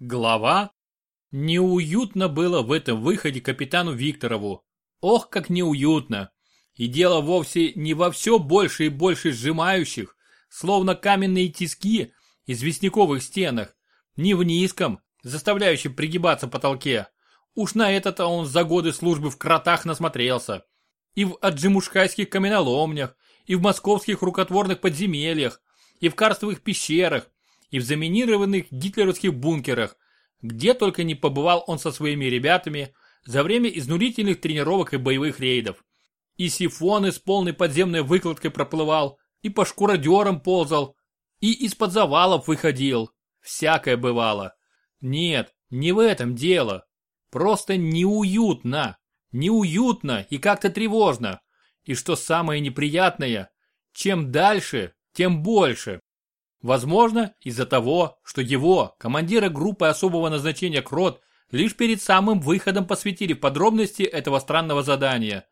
Глава. Неуютно было в этом выходе капитану Викторову. Ох, как неуютно. И дело вовсе не во все больше и больше сжимающих, словно каменные тиски, известняковых стенах, не в низком, заставляющем пригибаться потолке. Уж на это-то он за годы службы в кротах насмотрелся. И в аджимушкайских каменоломнях, и в московских рукотворных подземельях, и в карстовых пещерах, и в заминированных гитлеровских бункерах, где только не побывал он со своими ребятами за время изнурительных тренировок и боевых рейдов. И сифоны с полной подземной выкладкой проплывал, и по шкуродерам ползал, и из-под завалов выходил. Всякое бывало. Нет, не в этом дело. Просто неуютно. Неуютно и как-то тревожно. И что самое неприятное, чем дальше, тем больше. Возможно, из-за того, что его, командира группы особого назначения Крот, лишь перед самым выходом посвятили подробности этого странного задания.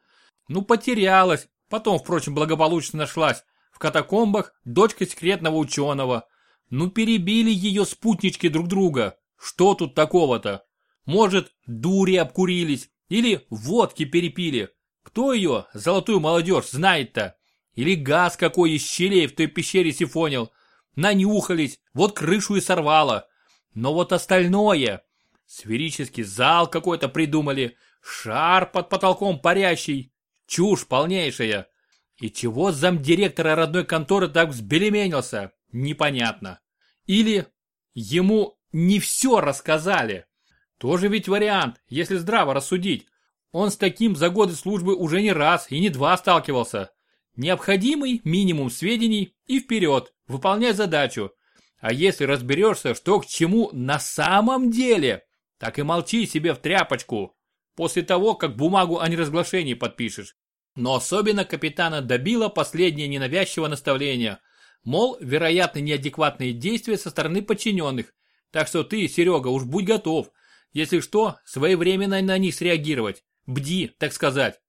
Ну потерялась, потом, впрочем, благополучно нашлась, в катакомбах дочка секретного ученого. Ну перебили ее спутнички друг друга. Что тут такого-то? Может, дури обкурились или водки перепили. Кто ее, золотую молодежь, знает-то? Или газ какой из щелей в той пещере сифонил – нанюхались, вот крышу и сорвало. Но вот остальное... Сферический зал какой-то придумали, шар под потолком парящий. Чушь полнейшая. И чего замдиректора родной конторы так взбелеменился, непонятно. Или ему не все рассказали. Тоже ведь вариант, если здраво рассудить. Он с таким за годы службы уже не раз и не два сталкивался. Необходимый минимум сведений и вперед, выполняй задачу. А если разберешься, что к чему на самом деле, так и молчи себе в тряпочку. После того, как бумагу о неразглашении подпишешь. Но особенно капитана добило последнее ненавязчивое наставление. Мол, вероятно неадекватные действия со стороны подчиненных. Так что ты, Серега, уж будь готов. Если что, своевременно на них среагировать. Бди, так сказать.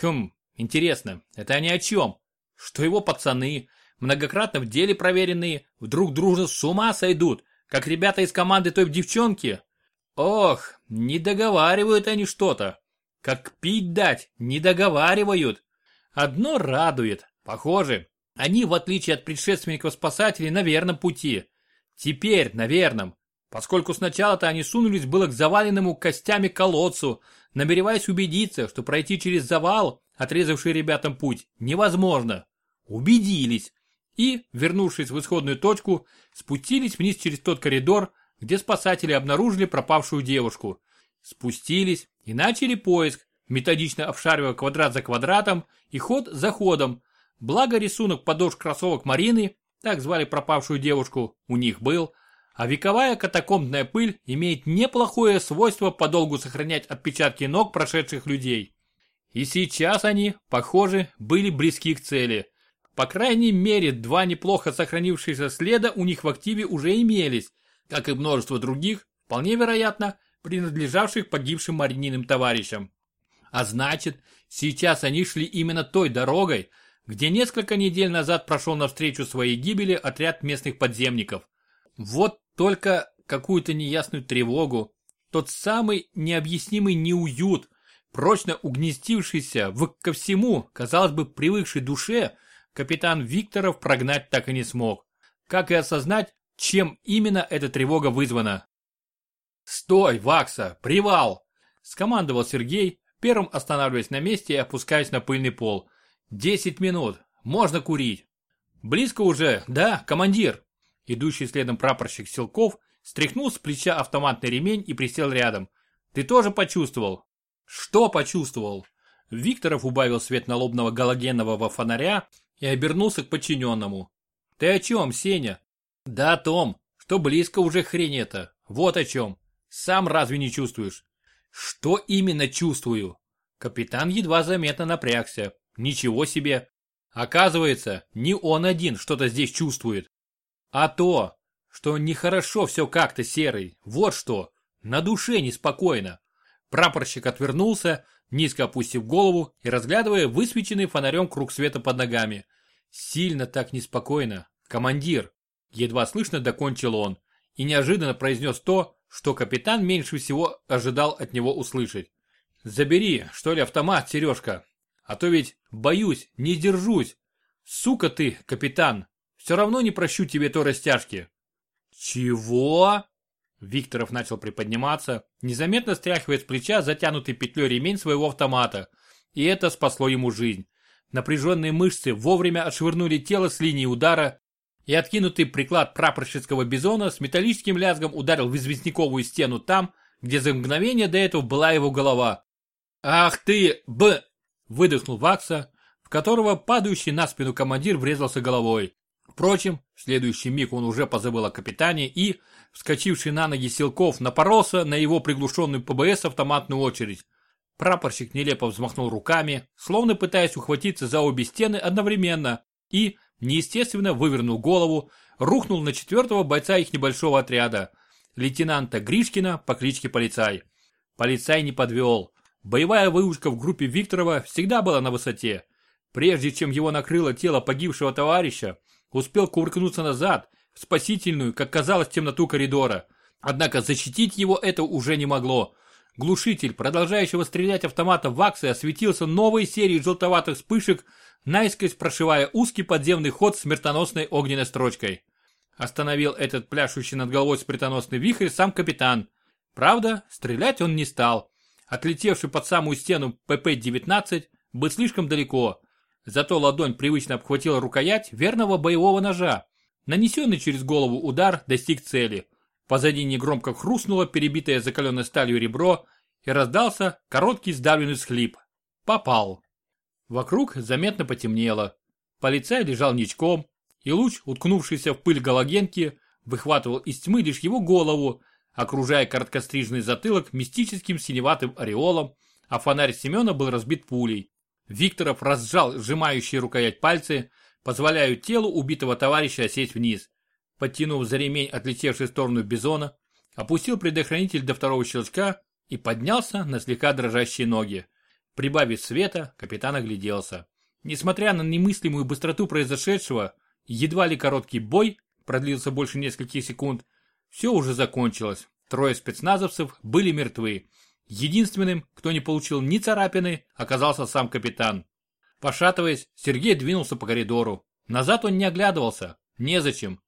Хм, Интересно, это они о чем? Что его пацаны, многократно в деле проверенные, вдруг дружно с ума сойдут, как ребята из команды той девчонки? Ох, не договаривают они что-то. Как пить дать, не договаривают. Одно радует, похоже, они, в отличие от предшественников спасателей, на верном пути. Теперь на верном, поскольку сначала-то они сунулись было к заваленному костями колодцу, намереваясь убедиться, что пройти через завал отрезавший ребятам путь, невозможно. Убедились. И, вернувшись в исходную точку, спустились вниз через тот коридор, где спасатели обнаружили пропавшую девушку. Спустились и начали поиск, методично обшаривая квадрат за квадратом и ход за ходом. Благо рисунок подошв кроссовок Марины, так звали пропавшую девушку, у них был, а вековая катакомбная пыль имеет неплохое свойство подолгу сохранять отпечатки ног прошедших людей. И сейчас они, похоже, были близки к цели. По крайней мере, два неплохо сохранившихся следа у них в активе уже имелись, как и множество других, вполне вероятно, принадлежавших погибшим марининым товарищам. А значит, сейчас они шли именно той дорогой, где несколько недель назад прошел навстречу своей гибели отряд местных подземников. Вот только какую-то неясную тревогу, тот самый необъяснимый неуют, Прочно угнездившийся в ко всему, казалось бы, привыкшей душе, капитан Викторов прогнать так и не смог. Как и осознать, чем именно эта тревога вызвана. «Стой, Вакса! Привал!» – скомандовал Сергей, первым останавливаясь на месте и опускаясь на пыльный пол. «Десять минут. Можно курить». «Близко уже, да, командир?» Идущий следом прапорщик Силков стряхнул с плеча автоматный ремень и присел рядом. «Ты тоже почувствовал?» Что почувствовал? Викторов убавил свет налобного галогенового фонаря и обернулся к подчиненному. Ты о чем, Сеня? Да о том, что близко уже хрень это. Вот о чем. Сам разве не чувствуешь? Что именно чувствую? Капитан едва заметно напрягся. Ничего себе. Оказывается, не он один что-то здесь чувствует. А то, что нехорошо все как-то серый. Вот что. На душе неспокойно. Прапорщик отвернулся, низко опустив голову и разглядывая высвеченный фонарем круг света под ногами. Сильно так неспокойно. Командир. Едва слышно докончил он и неожиданно произнес то, что капитан меньше всего ожидал от него услышать. «Забери, что ли, автомат, Сережка, а то ведь, боюсь, не держусь. Сука ты, капитан, все равно не прощу тебе той растяжки». «Чего?» Викторов начал приподниматься, незаметно стряхивая с плеча затянутый петлей ремень своего автомата, и это спасло ему жизнь. Напряженные мышцы вовремя отшвырнули тело с линии удара, и откинутый приклад прапорщицкого бизона с металлическим лязгом ударил в известняковую стену там, где за мгновение до этого была его голова. «Ах ты, б!» – выдохнул Вакса, в которого падающий на спину командир врезался головой. Впрочем, в следующий миг он уже позабыл о капитане и, вскочивший на ноги Силков, напоролся на его приглушенную ПБС автоматную очередь. Прапорщик нелепо взмахнул руками, словно пытаясь ухватиться за обе стены одновременно, и, неестественно вывернул голову, рухнул на четвертого бойца их небольшого отряда, лейтенанта Гришкина по кличке Полицай. Полицай не подвел. Боевая выучка в группе Викторова всегда была на высоте. Прежде чем его накрыло тело погибшего товарища, успел кувыркнуться назад, в спасительную, как казалось, темноту коридора. Однако защитить его это уже не могло. Глушитель, продолжающего стрелять автомата Ваксы, осветился новой серией желтоватых вспышек, наискось прошивая узкий подземный ход смертоносной огненной строчкой. Остановил этот пляшущий над головой спритоносный вихрь сам капитан. Правда, стрелять он не стал. Отлетевший под самую стену ПП-19 был слишком далеко. Зато ладонь привычно обхватила рукоять верного боевого ножа. Нанесенный через голову удар достиг цели. Позади негромко хрустнуло перебитое закаленной сталью ребро и раздался короткий сдавленный схлип. Попал. Вокруг заметно потемнело. Полицай лежал ничком, и луч, уткнувшийся в пыль галогенки, выхватывал из тьмы лишь его голову, окружая короткострижный затылок мистическим синеватым ореолом, а фонарь Семена был разбит пулей. Викторов разжал сжимающие рукоять пальцы, позволяя телу убитого товарища сесть вниз. Подтянув за ремень отлетевший в сторону бизона, опустил предохранитель до второго щелчка и поднялся на слегка дрожащие ноги. Прибавив света, капитан огляделся. Несмотря на немыслимую быстроту произошедшего, едва ли короткий бой продлился больше нескольких секунд, все уже закончилось. Трое спецназовцев были мертвы. Единственным, кто не получил ни царапины, оказался сам капитан. Пошатываясь, Сергей двинулся по коридору. Назад он не оглядывался. Незачем.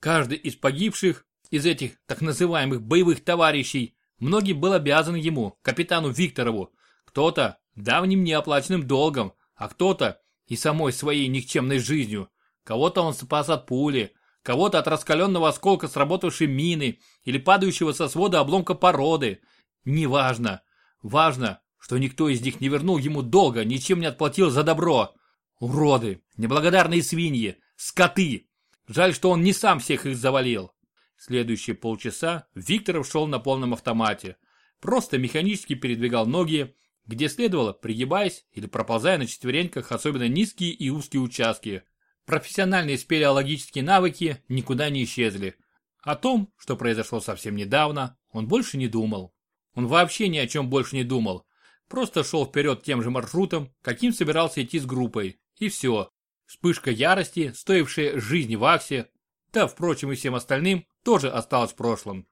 Каждый из погибших, из этих так называемых боевых товарищей, многим был обязан ему, капитану Викторову. Кто-то давним неоплаченным долгом, а кто-то и самой своей никчемной жизнью. Кого-то он спас от пули, кого-то от раскаленного осколка сработавшей мины или падающего со свода обломка породы. Неважно. Важно, что никто из них не вернул ему долга, ничем не отплатил за добро. Уроды, неблагодарные свиньи, скоты. Жаль, что он не сам всех их завалил. Следующие полчаса Викторов шел на полном автомате. Просто механически передвигал ноги, где следовало, пригибаясь или проползая на четвереньках особенно низкие и узкие участки. Профессиональные спелеологические навыки никуда не исчезли. О том, что произошло совсем недавно, он больше не думал. Он вообще ни о чем больше не думал. Просто шел вперед тем же маршрутом, каким собирался идти с группой. И все. Вспышка ярости, стоившая жизни в Аксе, да, впрочем, и всем остальным, тоже осталась в прошлом.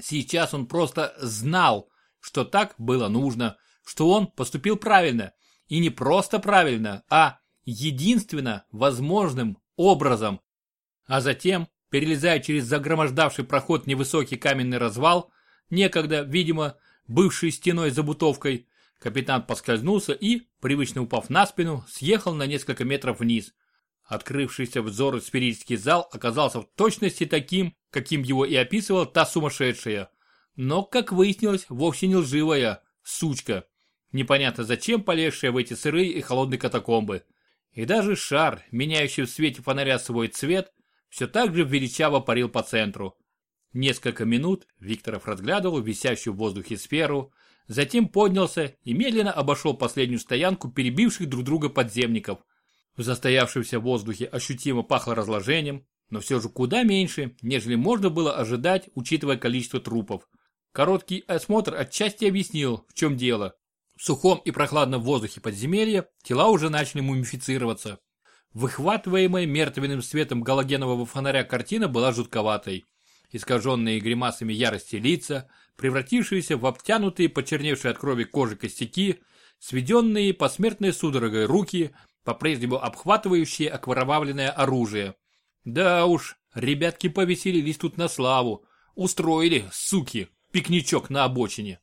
Сейчас он просто знал, что так было нужно, что он поступил правильно. И не просто правильно, а единственно возможным образом. А затем, перелезая через загромождавший проход невысокий каменный развал, некогда, видимо, бывший стеной забутовкой, Капитан поскользнулся и, привычно упав на спину, съехал на несколько метров вниз. Открывшийся взору сферический зал оказался в точности таким, каким его и описывала та сумасшедшая. Но, как выяснилось, вовсе не лживая, сучка. Непонятно зачем полезшая в эти сырые и холодные катакомбы. И даже шар, меняющий в свете фонаря свой цвет, все так же величаво парил по центру. Несколько минут Викторов разглядывал висящую в воздухе сферу, затем поднялся и медленно обошел последнюю стоянку перебивших друг друга подземников. В застоявшемся воздухе ощутимо пахло разложением, но все же куда меньше, нежели можно было ожидать, учитывая количество трупов. Короткий осмотр отчасти объяснил, в чем дело. В сухом и прохладном воздухе подземелья тела уже начали мумифицироваться. Выхватываемая мертвенным светом галогенового фонаря картина была жутковатой. Искаженные гримасами ярости лица, превратившиеся в обтянутые, почерневшие от крови кожи костяки, сведенные посмертной судорогой руки, по-прежнему обхватывающие окровавленное оружие. Да уж, ребятки повеселились тут на славу, устроили, суки, пикничок на обочине.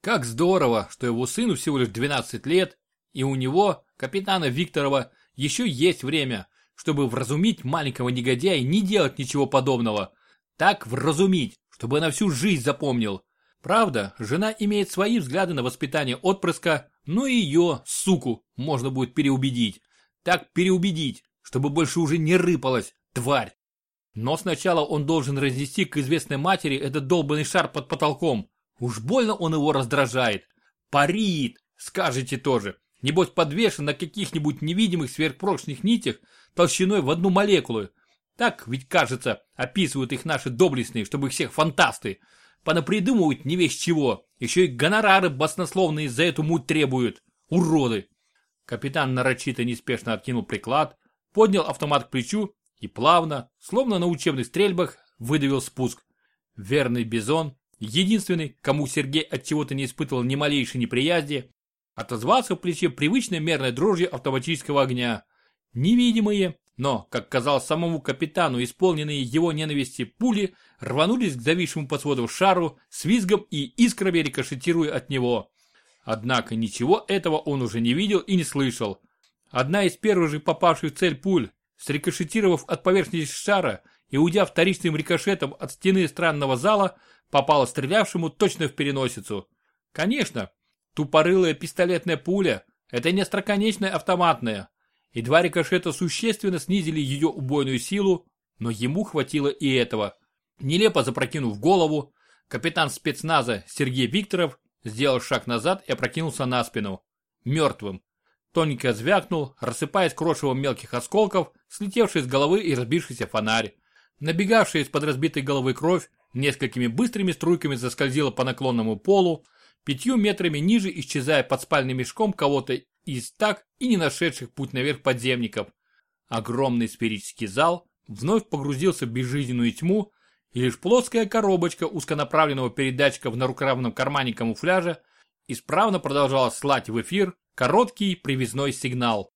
Как здорово, что его сыну всего лишь 12 лет, и у него, капитана Викторова, еще есть время, чтобы вразумить маленького негодяя не делать ничего подобного. Так вразумить, чтобы на всю жизнь запомнил. Правда, жена имеет свои взгляды на воспитание отпрыска, но ее, суку, можно будет переубедить. Так переубедить, чтобы больше уже не рыпалась, тварь. Но сначала он должен разнести к известной матери этот долбанный шар под потолком. Уж больно он его раздражает. Парит, скажете тоже. Небось подвешен на каких-нибудь невидимых сверхпрочных нитях толщиной в одну молекулу. Так ведь, кажется, описывают их наши доблестные, чтобы их всех фантасты. Понапридумывают не весь чего. Еще и гонорары баснословные за эту муть требуют. Уроды. Капитан нарочито неспешно откинул приклад, поднял автомат к плечу и плавно, словно на учебных стрельбах, выдавил спуск. Верный Бизон, единственный, кому Сергей от чего-то не испытывал ни малейшей неприязни, отозвался в плече привычной мерной дрожью автоматического огня. Невидимые, но, как казалось самому капитану, исполненные его ненависти пули рванулись к зависшему под сводом шару с визгом и искрами рикошетируя от него. Однако ничего этого он уже не видел и не слышал. Одна из первых же попавших в цель пуль, срикошетировав от поверхности шара и уйдя вторичным рикошетом от стены странного зала, попала стрелявшему точно в переносицу. Конечно, Тупорылая пистолетная пуля – это не остроконечная автоматная. И два рикошета существенно снизили ее убойную силу, но ему хватило и этого. Нелепо запрокинув голову, капитан спецназа Сергей Викторов сделал шаг назад и опрокинулся на спину. Мертвым. Тоненько звякнул, рассыпаясь крошевом мелких осколков, слетевший с головы и разбившийся фонарь. Набегавшая из-под разбитой головы кровь несколькими быстрыми струйками заскользила по наклонному полу, пятью метрами ниже исчезая под спальным мешком кого-то из так и не нашедших путь наверх подземников. Огромный сферический зал вновь погрузился в безжизненную тьму, и лишь плоская коробочка узконаправленного передатчика в нарукавном кармане камуфляжа исправно продолжала слать в эфир короткий привязной сигнал.